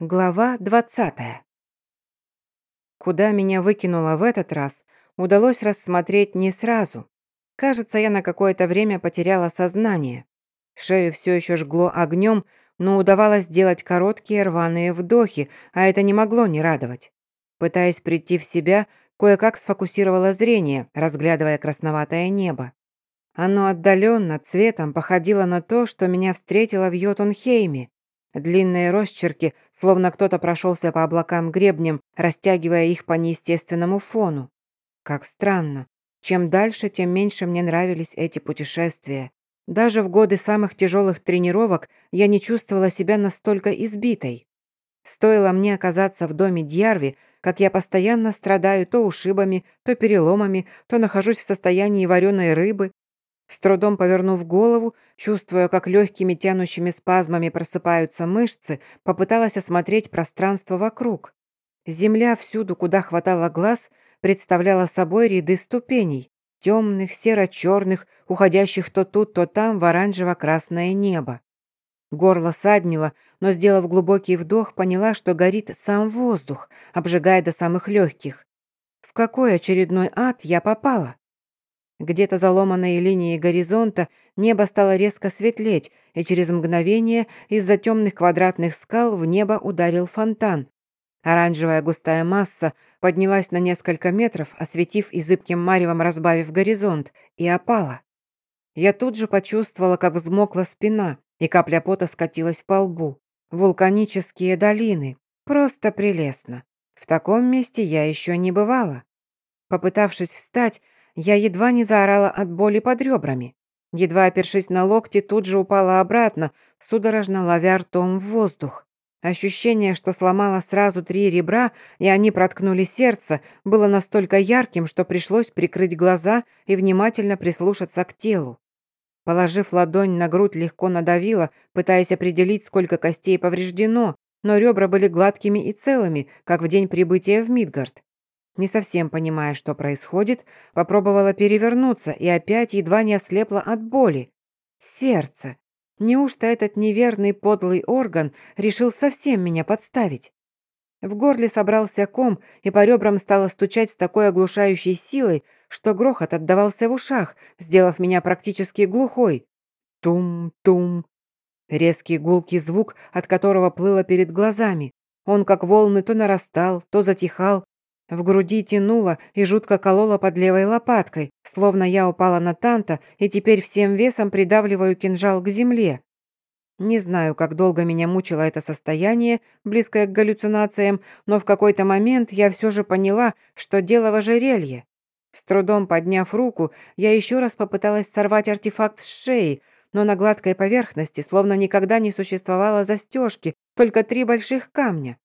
Глава двадцатая. Куда меня выкинуло в этот раз, удалось рассмотреть не сразу. Кажется, я на какое-то время потеряла сознание. Шею все еще жгло огнем, но удавалось делать короткие рваные вдохи, а это не могло не радовать. Пытаясь прийти в себя, кое-как сфокусировала зрение, разглядывая красноватое небо. Оно отдаленно цветом походило на то, что меня встретило в Йотунхейме. Длинные росчерки, словно кто-то прошелся по облакам гребнем, растягивая их по неестественному фону. Как странно. Чем дальше, тем меньше мне нравились эти путешествия. Даже в годы самых тяжелых тренировок я не чувствовала себя настолько избитой. Стоило мне оказаться в доме Дьярви, как я постоянно страдаю то ушибами, то переломами, то нахожусь в состоянии вареной рыбы, с трудом повернув голову, чувствуя, как легкими тянущими спазмами просыпаются мышцы, попыталась осмотреть пространство вокруг. Земля всюду, куда хватало глаз, представляла собой ряды ступеней, темных, серо-черных, уходящих то тут, то там в оранжево-красное небо. Горло саднило, но, сделав глубокий вдох, поняла, что горит сам воздух, обжигая до самых легких. В какой очередной ад я попала? Где-то за ломаной линией горизонта небо стало резко светлеть, и через мгновение из-за темных квадратных скал в небо ударил фонтан. Оранжевая густая масса поднялась на несколько метров, осветив и зыбким маревом разбавив горизонт, и опала. Я тут же почувствовала, как взмокла спина, и капля пота скатилась по лбу. Вулканические долины. Просто прелестно. В таком месте я еще не бывала. Попытавшись встать, я едва не заорала от боли под ребрами. Едва опершись на локти, тут же упала обратно, судорожно ловя ртом в воздух. Ощущение, что сломала сразу три ребра, и они проткнули сердце, было настолько ярким, что пришлось прикрыть глаза и внимательно прислушаться к телу. Положив ладонь на грудь, легко надавила, пытаясь определить, сколько костей повреждено, но ребра были гладкими и целыми, как в день прибытия в Мидгард. Не совсем понимая, что происходит, попробовала перевернуться и опять едва не ослепла от боли. Сердце. Неужто этот неверный подлый орган решил совсем меня подставить? В горле собрался ком, и по ребрам стало стучать с такой оглушающей силой, что грохот отдавался в ушах, сделав меня практически глухой. Тум-тум. Резкий гулкий звук, от которого плыло перед глазами. Он, как волны, то нарастал, то затихал, в груди тянуло и жутко кололо под левой лопаткой, словно я упала на танта и теперь всем весом придавливаю кинжал к земле. Не знаю, как долго меня мучило это состояние, близкое к галлюцинациям, но в какой-то момент я все же поняла, что дело в ожерелье. С трудом подняв руку, я еще раз попыталась сорвать артефакт с шеи, но на гладкой поверхности словно никогда не существовало застежки, только три больших камня.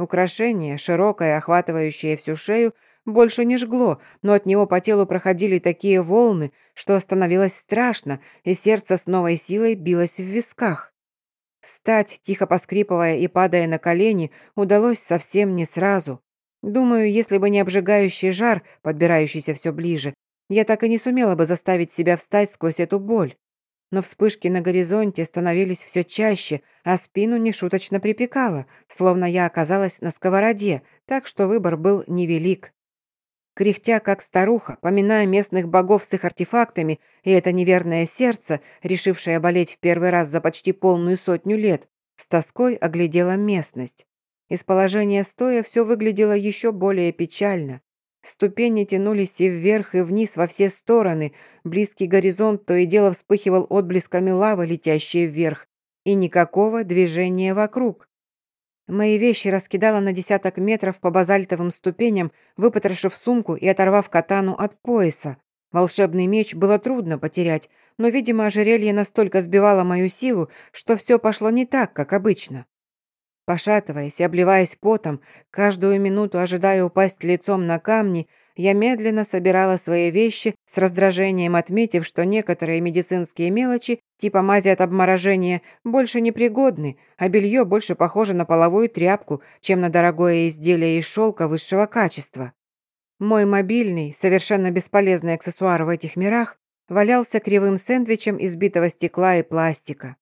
Украшение, широкое, охватывающее всю шею, больше не жгло, но от него по телу проходили такие волны, что становилось страшно, и сердце с новой силой билось в висках. Встать, тихо поскрипывая и падая на колени, удалось совсем не сразу. Думаю, если бы не обжигающий жар, подбирающийся все ближе, я так и не сумела бы заставить себя встать сквозь эту боль но вспышки на горизонте становились все чаще, а спину нешуточно припекало, словно я оказалась на сковороде, так что выбор был невелик. Кряхтя, как старуха, поминая местных богов с их артефактами и это неверное сердце, решившее болеть в первый раз за почти полную сотню лет, с тоской оглядела местность. Из положения стоя все выглядело еще более печально. Ступени тянулись и вверх, и вниз во все стороны. Близкий горизонт то и дело вспыхивал отблесками лавы, летящие вверх. И никакого движения вокруг. Мои вещи раскидала на десяток метров по базальтовым ступеням, выпотрошив сумку и оторвав катану от пояса. Волшебный меч было трудно потерять, но, видимо, ожерелье настолько сбивало мою силу, что все пошло не так, как обычно. Пошатываясь и обливаясь потом, каждую минуту ожидая упасть лицом на камни, я медленно собирала свои вещи, с раздражением отметив, что некоторые медицинские мелочи, типа мази от обморожения, больше непригодны, а белье больше похоже на половую тряпку, чем на дорогое изделие из шелка высшего качества. Мой мобильный, совершенно бесполезный аксессуар в этих мирах, валялся кривым сэндвичем из битого стекла и пластика.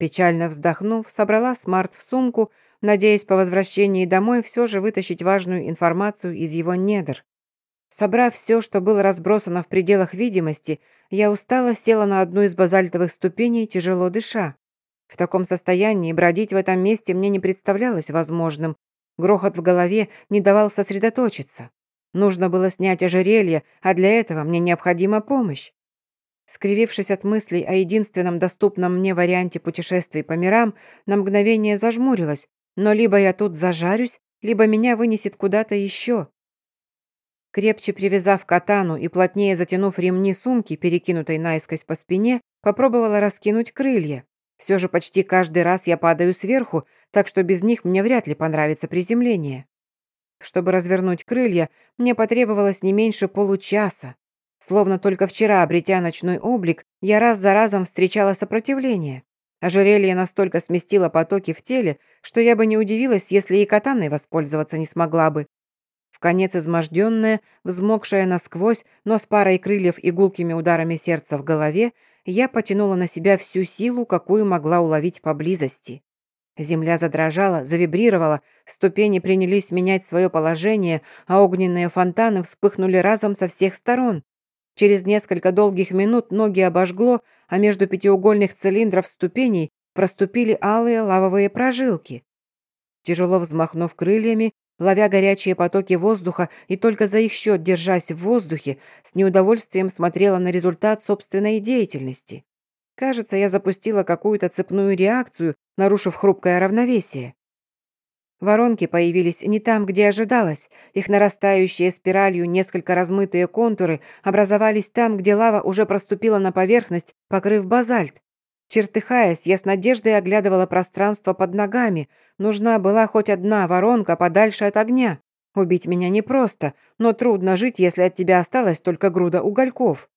Печально вздохнув, собрала смарт в сумку, надеясь по возвращении домой все же вытащить важную информацию из его недр. Собрав все, что было разбросано в пределах видимости, я устало села на одну из базальтовых ступеней, тяжело дыша. В таком состоянии бродить в этом месте мне не представлялось возможным. Грохот в голове не давал сосредоточиться. Нужно было снять ожерелье, а для этого мне необходима помощь. Скривившись от мыслей о единственном доступном мне варианте путешествий по мирам, на мгновение зажмурилась, но либо я тут зажарюсь, либо меня вынесет куда-то еще. Крепче привязав катану и плотнее затянув ремни сумки, перекинутой наискось по спине, попробовала раскинуть крылья. Все же почти каждый раз я падаю сверху, так что без них мне вряд ли понравится приземление. Чтобы развернуть крылья, мне потребовалось не меньше получаса. Словно только вчера, обретя ночной облик, я раз за разом встречала сопротивление. Ожерелье настолько сместило потоки в теле, что я бы не удивилась, если и катаной воспользоваться не смогла бы. В конец изможденная, взмокшая насквозь, но с парой крыльев и гулкими ударами сердца в голове, я потянула на себя всю силу, какую могла уловить поблизости. Земля задрожала, завибрировала, ступени принялись менять свое положение, а огненные фонтаны вспыхнули разом со всех сторон. Через несколько долгих минут ноги обожгло, а между пятиугольных цилиндров ступеней проступили алые лавовые прожилки. Тяжело взмахнув крыльями, ловя горячие потоки воздуха и только за их счет держась в воздухе, с неудовольствием смотрела на результат собственной деятельности. Кажется, я запустила какую-то цепную реакцию, нарушив хрупкое равновесие. Воронки появились не там, где ожидалось. Их нарастающие спиралью несколько размытые контуры образовались там, где лава уже проступила на поверхность, покрыв базальт. Чертыхаясь, я с надеждой оглядывала пространство под ногами. Нужна была хоть одна воронка подальше от огня. Убить меня непросто, но трудно жить, если от тебя осталась только груда угольков.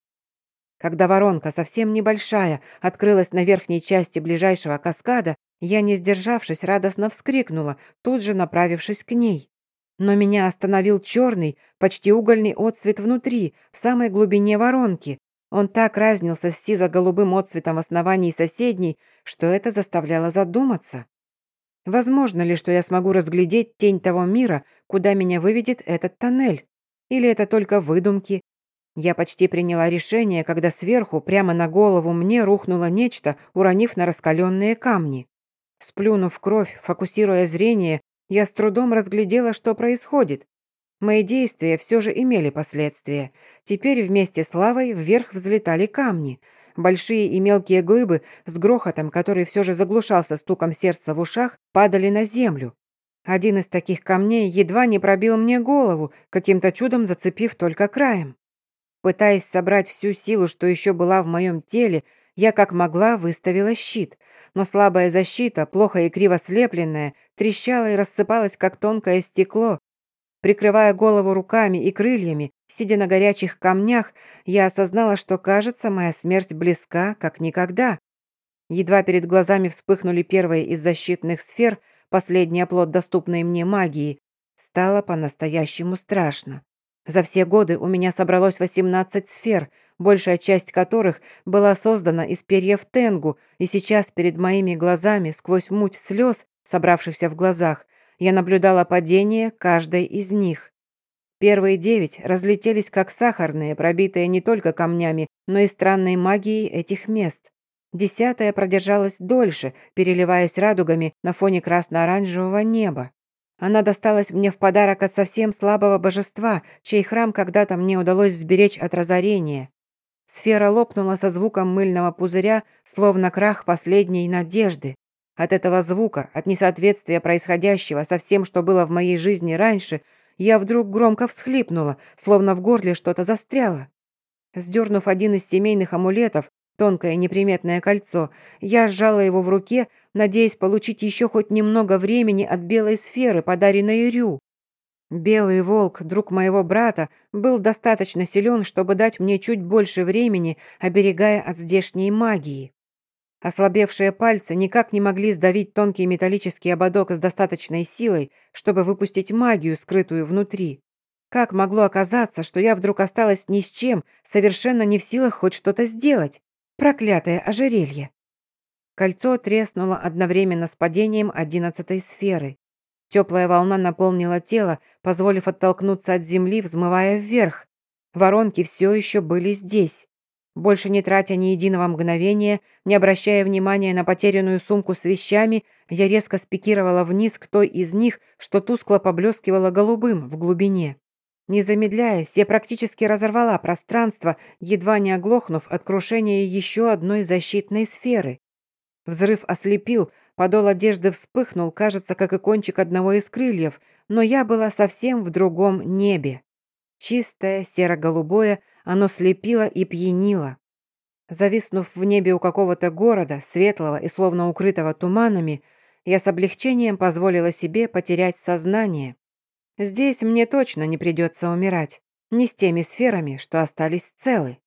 Когда воронка, совсем небольшая, открылась на верхней части ближайшего каскада, я, не сдержавшись, радостно вскрикнула, тут же направившись к ней. Но меня остановил черный, почти угольный отцвет внутри, в самой глубине воронки. Он так разнился с сизо-голубым отцветом в основании соседней, что это заставляло задуматься. Возможно ли, что я смогу разглядеть тень того мира, куда меня выведет этот тоннель? Или это только выдумки? Я почти приняла решение, когда сверху, прямо на голову мне рухнуло нечто, уронив на раскаленные камни. Сплюнув кровь, фокусируя зрение, я с трудом разглядела, что происходит. Мои действия все же имели последствия. Теперь вместе с лавой вверх взлетали камни. Большие и мелкие глыбы с грохотом, который все же заглушался стуком сердца в ушах, падали на землю. Один из таких камней едва не пробил мне голову, каким-то чудом зацепив только краем. Пытаясь собрать всю силу, что еще была в моем теле, я как могла выставила щит, но слабая защита, плохо и криво слепленная, трещала и рассыпалась, как тонкое стекло, Прикрывая голову руками и крыльями, сидя на горячих камнях, я осознала, что, кажется, моя смерть близка, как никогда. Едва перед глазами вспыхнули первые из защитных сфер, последний оплот доступной мне магии, стало по-настоящему страшно. За все годы у меня собралось 18 сфер, большая часть которых была создана из перьев тенгу, и сейчас перед моими глазами, сквозь муть слез, собравшихся в глазах, я наблюдала падение каждой из них. Первые девять разлетелись как сахарные, пробитые не только камнями, но и странной магией этих мест. Десятая продержалась дольше, переливаясь радугами на фоне красно-оранжевого неба. Она досталась мне в подарок от совсем слабого божества, чей храм когда-то мне удалось сберечь от разорения. Сфера лопнула со звуком мыльного пузыря, словно крах последней надежды. От этого звука, от несоответствия происходящего со всем, что было в моей жизни раньше, я вдруг громко всхлипнула, словно в горле что-то застряло. Сдернув один из семейных амулетов, тонкое неприметное кольцо, я сжала его в руке, надеясь получить еще хоть немного времени от белой сферы, подаренной Рю. Белый волк, друг моего брата, был достаточно силен, чтобы дать мне чуть больше времени, оберегая от здешней магии. Ослабевшие пальцы никак не могли сдавить тонкий металлический ободок с достаточной силой, чтобы выпустить магию, скрытую внутри. Как могло оказаться, что я вдруг осталась ни с чем, совершенно не в силах хоть что-то сделать? Проклятое ожерелье. Кольцо треснуло одновременно с падением одиннадцатой сферы. Теплая волна наполнила тело, позволив оттолкнуться от земли, взмывая вверх. Воронки все еще были здесь. Больше не тратя ни единого мгновения, не обращая внимания на потерянную сумку с вещами, я резко спикировала вниз к той из них, что тускло поблескивала голубым в глубине. Не замедляясь, я практически разорвала пространство, едва не оглохнув от крушения еще одной защитной сферы. Взрыв ослепил, подол одежды вспыхнул, кажется, как и кончик одного из крыльев, но я была совсем в другом небе. Чистое, серо-голубое, оно слепило и пьянило. Зависнув в небе у какого-то города, светлого и словно укрытого туманами, я с облегчением позволила себе потерять сознание. Здесь мне точно не придется умирать, не с теми сферами, что остались целы.